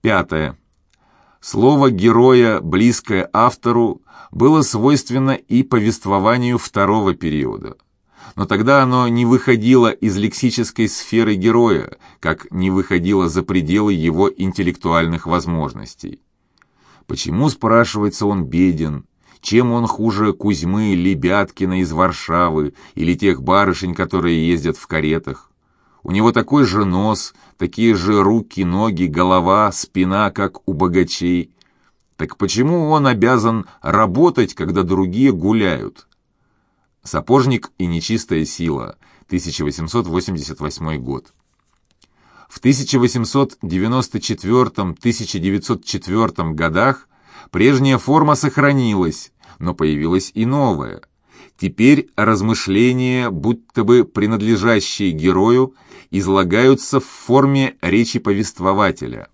Пятое. Слово героя, близкое автору, было свойственно и повествованию второго периода. Но тогда оно не выходило из лексической сферы героя, как не выходило за пределы его интеллектуальных возможностей. Почему, спрашивается, он беден? Чем он хуже Кузьмы Лебяткина из Варшавы или тех барышень, которые ездят в каретах? У него такой же нос, такие же руки, ноги, голова, спина, как у богачей. Так почему он обязан работать, когда другие гуляют? Сапожник и нечистая сила, 1888 год. В 1894-1904 годах прежняя форма сохранилась, но появилась и новая. Теперь размышления, будто бы принадлежащие герою, излагаются в форме речи повествователя.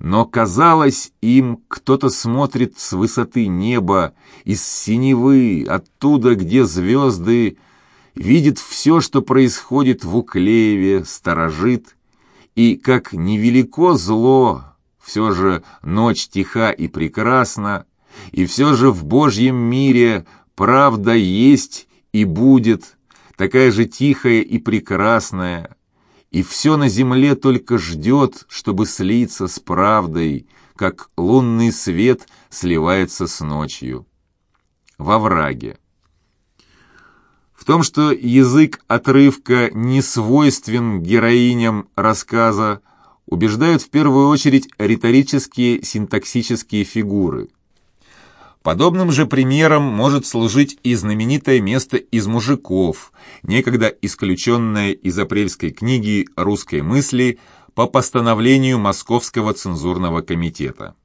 Но, казалось, им кто-то смотрит с высоты неба, из синевы, оттуда, где звезды, видит все, что происходит в Уклееве, сторожит, и, как невелико зло, все же ночь тиха и прекрасна, и все же в Божьем мире правда есть и будет, такая же тихая и прекрасная, и все на земле только ждет, чтобы слиться с правдой, как лунный свет сливается с ночью. Во враге. В том, что язык отрывка не свойствен героиням рассказа, убеждают в первую очередь риторические синтаксические фигуры – Подобным же примером может служить и знаменитое место из мужиков, некогда исключенное из апрельской книги «Русской мысли» по постановлению Московского цензурного комитета.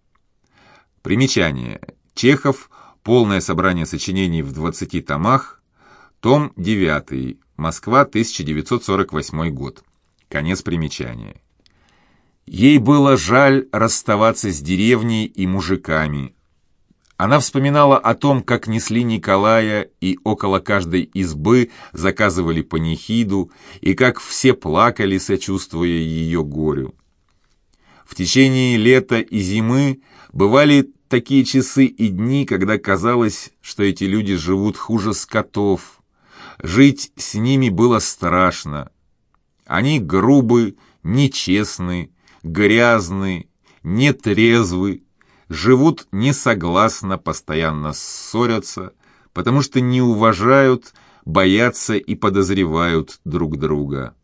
Примечание. Чехов. Полное собрание сочинений в 20 томах. Том 9. Москва, 1948 год. Конец примечания. Ей было жаль расставаться с деревней и мужиками, она вспоминала о том, как несли Николая и около каждой избы заказывали панихиду, и как все плакали, сочувствуя ее горю. В течение лета и зимы бывали такие часы и дни, когда казалось, что эти люди живут хуже скотов. Жить с ними было страшно. Они грубы, нечестны, грязны, нетрезвы, живут несогласно, постоянно ссорятся, потому что не уважают, боятся и подозревают друг друга.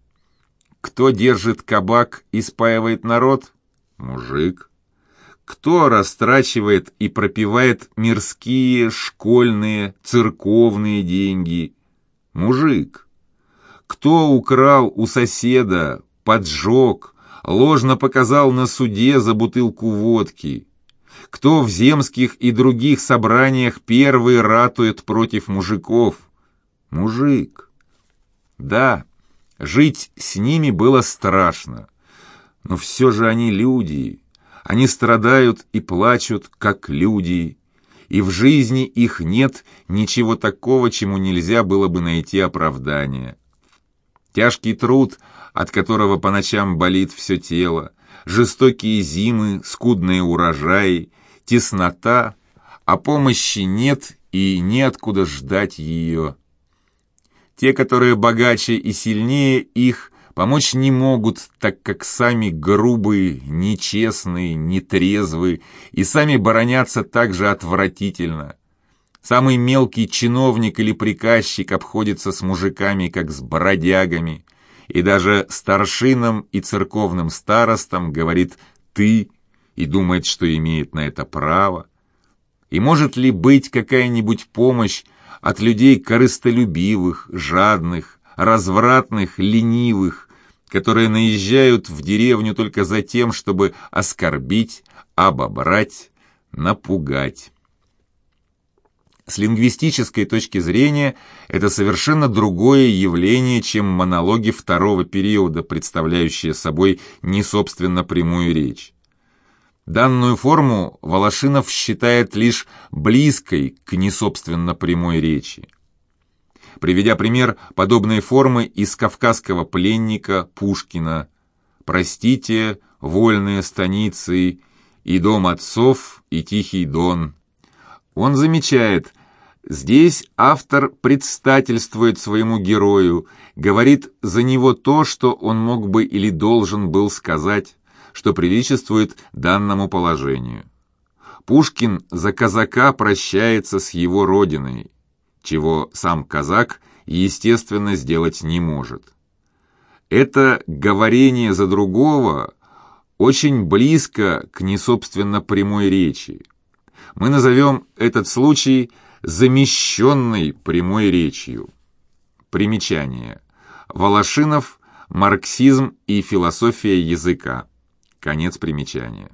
Кто держит кабак и спаивает народ? Мужик. Кто растрачивает и пропивает мирские, школьные, церковные деньги? Мужик. Кто украл у соседа, поджег, ложно показал на суде за бутылку водки? Кто в земских и других собраниях первый ратует против мужиков? Мужик. Да, жить с ними было страшно. Но все же они люди. Они страдают и плачут, как люди. И в жизни их нет ничего такого, чему нельзя было бы найти оправдание. Тяжкий труд, от которого по ночам болит все тело, жестокие зимы, скудные урожаи, теснота, а помощи нет и неоткуда ждать ее. Те, которые богаче и сильнее их, помочь не могут, так как сами грубые, нечестные, нетрезвые и сами боронятся так же отвратительно. Самый мелкий чиновник или приказчик обходится с мужиками, как с бродягами, и даже старшинам и церковным старостам говорит «ты» и думает, что имеет на это право? И может ли быть какая-нибудь помощь от людей корыстолюбивых, жадных, развратных, ленивых, которые наезжают в деревню только за тем, чтобы оскорбить, обобрать, напугать? С лингвистической точки зрения это совершенно другое явление, чем монологи второго периода, представляющие собой не собственно прямую речь. Данную форму Волошинов считает лишь близкой к несобственно прямой речи. Приведя пример подобной формы из «Кавказского пленника» Пушкина, простите, вольные станицы, и дом отцов, и тихий дон. Он замечает, здесь автор предстательствует своему герою, говорит за него то, что он мог бы или должен был сказать, что приличествует данному положению. Пушкин за казака прощается с его родиной, чего сам казак, естественно, сделать не может. Это говорение за другого очень близко к несобственно прямой речи. Мы назовем этот случай замещенной прямой речью. Примечание. Волошинов, марксизм и философия языка. Конец примечания.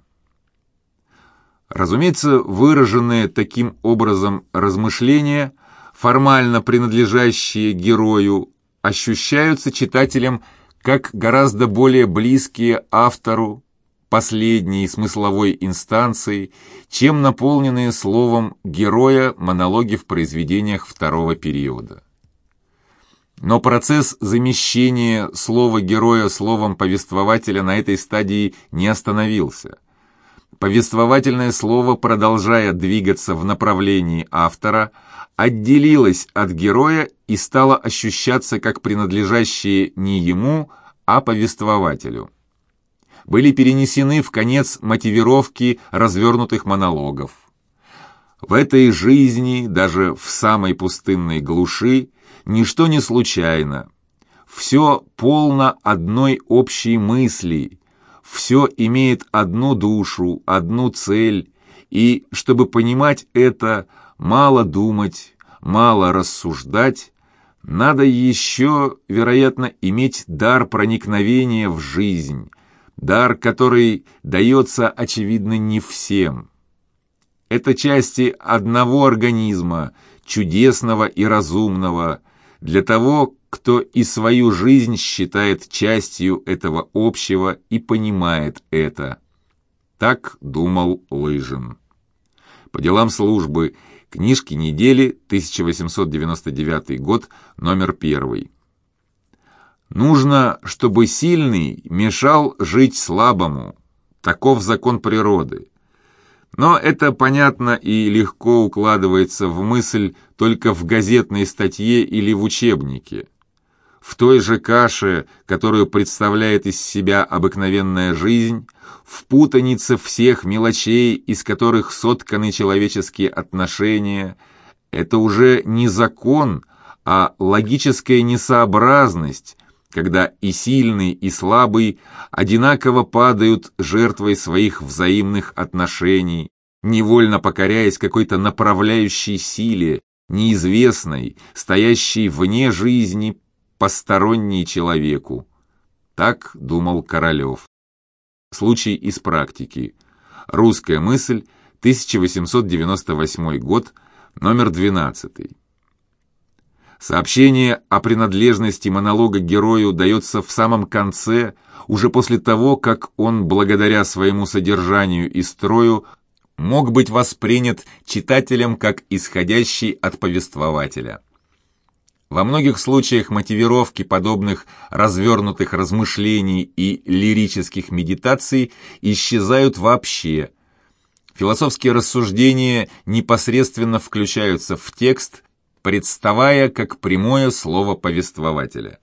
Разумеется, выраженные таким образом размышления, формально принадлежащие герою, ощущаются читателем как гораздо более близкие автору последней смысловой инстанции, чем наполненные словом героя монологи в произведениях второго периода. Но процесс замещения слова героя словом повествователя на этой стадии не остановился. Повествовательное слово, продолжая двигаться в направлении автора, отделилось от героя и стало ощущаться как принадлежащее не ему, а повествователю. Были перенесены в конец мотивировки развернутых монологов. В этой жизни, даже в самой пустынной глуши, ничто не случайно. Все полно одной общей мысли, все имеет одну душу, одну цель, и, чтобы понимать это, мало думать, мало рассуждать, надо еще, вероятно, иметь дар проникновения в жизнь, дар, который дается, очевидно, не всем. Это части одного организма, чудесного и разумного, для того, кто и свою жизнь считает частью этого общего и понимает это. Так думал Лыжин. По делам службы. Книжки недели, 1899 год, номер первый. Нужно, чтобы сильный мешал жить слабому. Таков закон природы. Но это понятно и легко укладывается в мысль только в газетной статье или в учебнике. В той же каше, которую представляет из себя обыкновенная жизнь, в путанице всех мелочей, из которых сотканы человеческие отношения, это уже не закон, а логическая несообразность, когда и сильный, и слабый одинаково падают жертвой своих взаимных отношений, невольно покоряясь какой-то направляющей силе, неизвестной, стоящей вне жизни, посторонней человеку. Так думал Королев. Случай из практики. Русская мысль, 1898 год, номер 12. Сообщение о принадлежности монолога герою дается в самом конце, уже после того, как он, благодаря своему содержанию и строю, мог быть воспринят читателем как исходящий от повествователя. Во многих случаях мотивировки подобных развернутых размышлений и лирических медитаций исчезают вообще. Философские рассуждения непосредственно включаются в текст представая как прямое слово повествователя.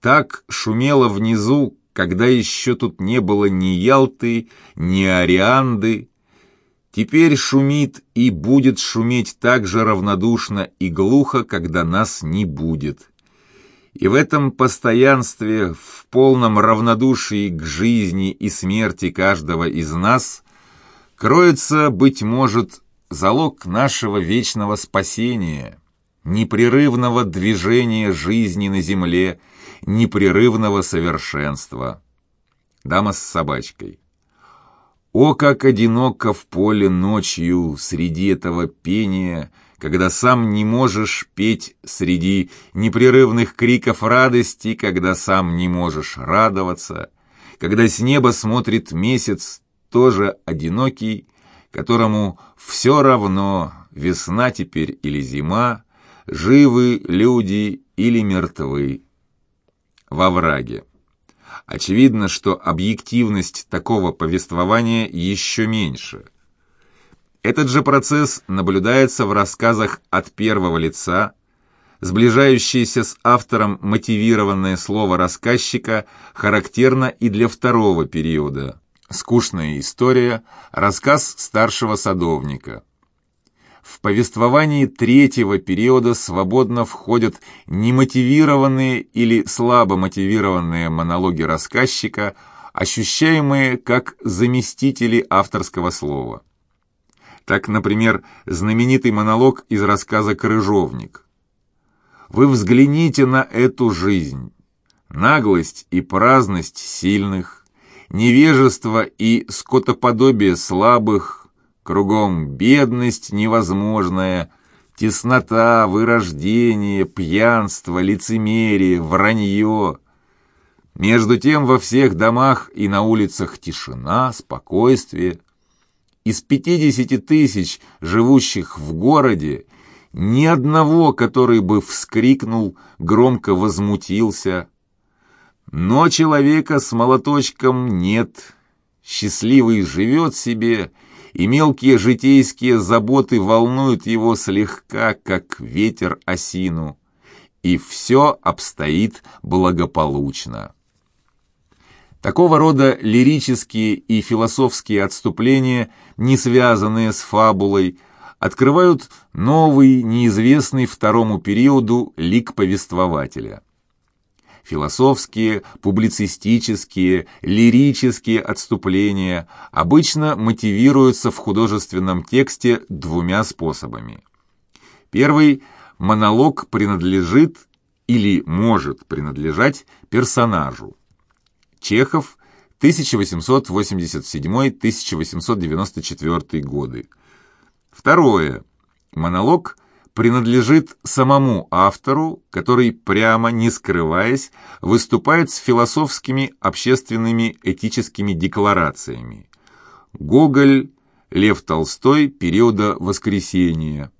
Так шумело внизу, когда еще тут не было ни Ялты, ни Арианды. Теперь шумит и будет шуметь так же равнодушно и глухо, когда нас не будет. И в этом постоянстве, в полном равнодушии к жизни и смерти каждого из нас, кроется, быть может, залог нашего вечного спасения непрерывного движения жизни на земле, непрерывного совершенства. Дама с собачкой. О, как одиноко в поле ночью среди этого пения, когда сам не можешь петь среди непрерывных криков радости, когда сам не можешь радоваться, когда с неба смотрит месяц, тоже одинокий, которому все равно, весна теперь или зима, живы люди или мертвы. Во враге. очевидно, что объективность такого повествования еще меньше. Этот же процесс наблюдается в рассказах от первого лица, сближающееся с автором мотивированное слово рассказчика характерно и для второго периода. Скучная история, рассказ старшего садовника. В повествовании третьего периода свободно входят немотивированные или слабо мотивированные монологи рассказчика, ощущаемые как заместители авторского слова. Так, например, знаменитый монолог из рассказа «Крыжовник». «Вы взгляните на эту жизнь. Наглость и праздность сильных, невежество и скотоподобие слабых, кругом бедность невозможная, теснота, вырождение, пьянство, лицемерие, вранье». Между тем во всех домах и на улицах тишина, спокойствие – из 50 тысяч живущих в городе ни одного, который бы вскрикнул, громко возмутился. Но человека с молоточком нет. Счастливый живет себе, и мелкие житейские заботы волнуют его слегка, как ветер осину. И все обстоит благополучно. Такого рода лирические и философские отступления, не связанные с фабулой, открывают новый, неизвестный второму периоду лик повествователя. Философские, публицистические, лирические отступления обычно мотивируются в художественном тексте двумя способами. Первый – монолог принадлежит или может принадлежать персонажу. Чехов, 1887-1894 годы. Второе. Монолог принадлежит самому автору, который, прямо не скрываясь, выступает с философскими, общественными, этическими декларациями. Гоголь, Лев Толстой периода Воскресения.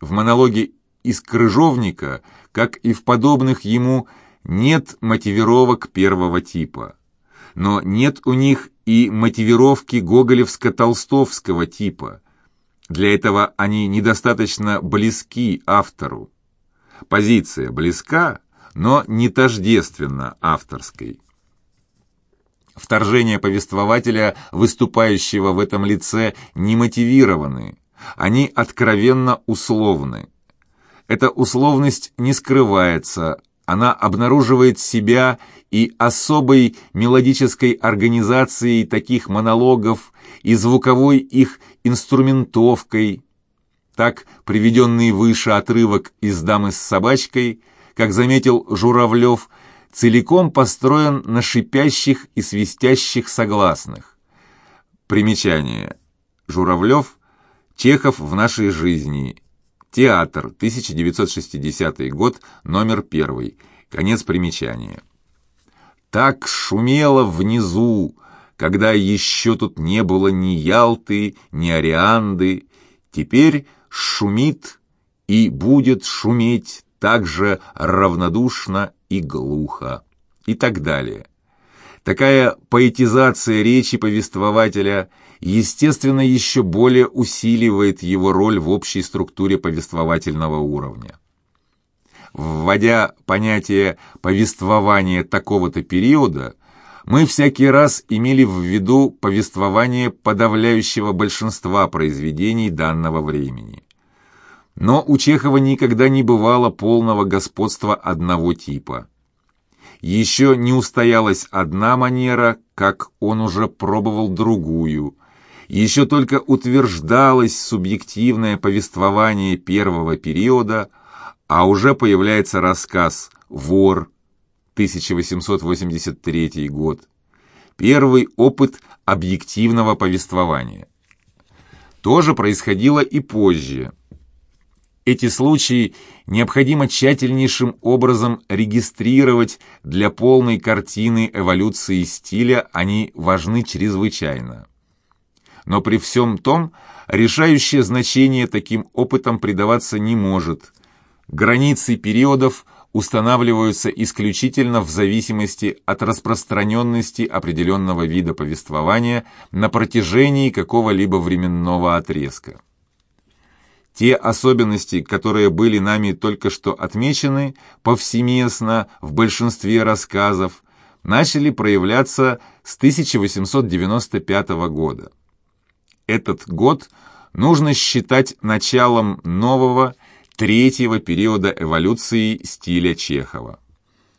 В монологе из Крыжовника, как и в подобных ему нет мотивировок первого типа. Но нет у них и мотивировки гоголевско-толстовского типа. Для этого они недостаточно близки автору. Позиция близка, но не тождественна авторской. Вторжения повествователя, выступающего в этом лице, не мотивированы, они откровенно условны. Эта условность не скрывается, она обнаруживает себя и особой мелодической организацией таких монологов и звуковой их инструментовкой. Так приведенный выше отрывок из «Дамы с собачкой», как заметил Журавлев, целиком построен на шипящих и свистящих согласных. Примечание. Журавлев, Чехов в нашей жизни, Театр, 1960 год, номер 1. Конец примечания. Так шумело внизу, когда еще тут не было ни Ялты, ни Орианды. Теперь шумит и будет шуметь так же равнодушно и глухо. И так далее. Такая поэтизация речи повествователя – естественно, еще более усиливает его роль в общей структуре повествовательного уровня. Вводя понятие повествования такого-то периода, мы всякий раз имели в виду повествование подавляющего большинства произведений данного времени. Но у Чехова никогда не бывало полного господства одного типа. Еще не устоялась одна манера, как он уже пробовал другую, еще только утверждалось субъективное повествование первого периода, а уже появляется рассказ «Вор» 1883 год. Первый опыт объективного повествования. То же происходило и позже. Эти случаи необходимо тщательнейшим образом регистрировать для полной картины эволюции стиля, они важны чрезвычайно но при всем том решающее значение таким опытом придаваться не может. Границы периодов устанавливаются исключительно в зависимости от распространенности определенного вида повествования на протяжении какого-либо временного отрезка. Те особенности, которые были нами только что отмечены повсеместно в большинстве рассказов, начали проявляться с 1895 года. Этот год нужно считать началом нового, третьего периода эволюции стиля Чехова.